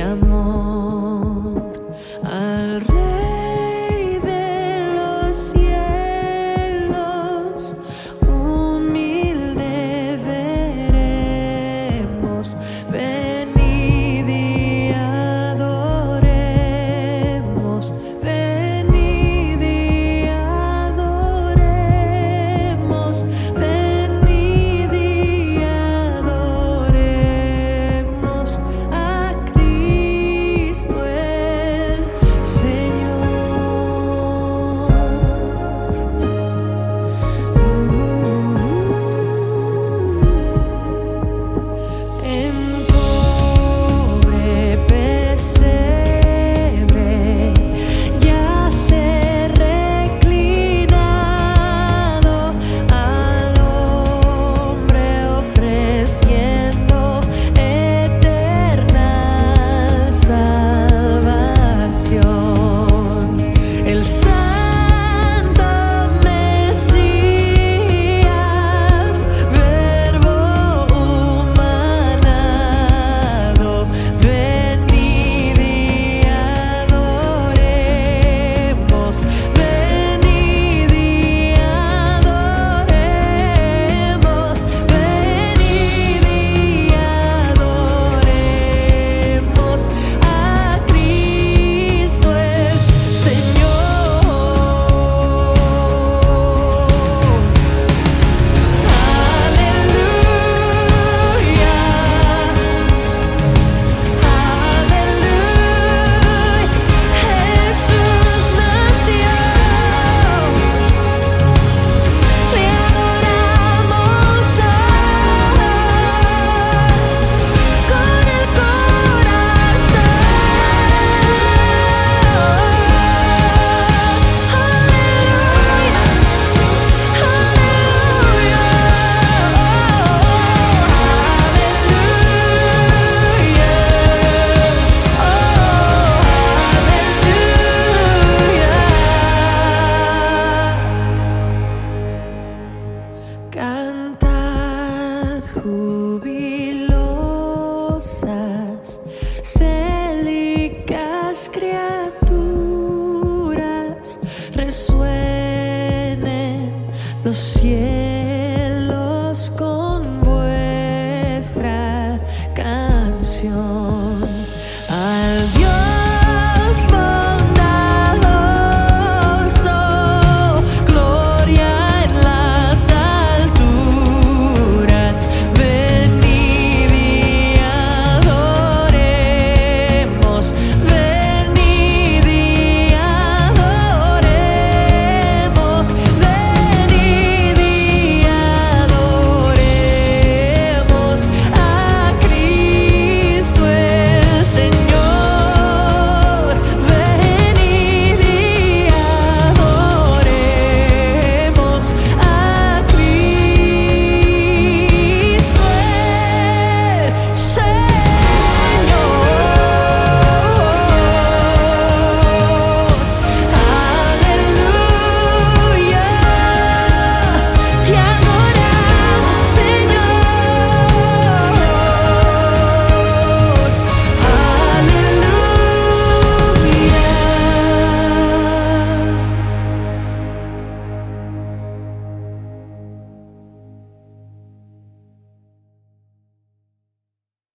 amor.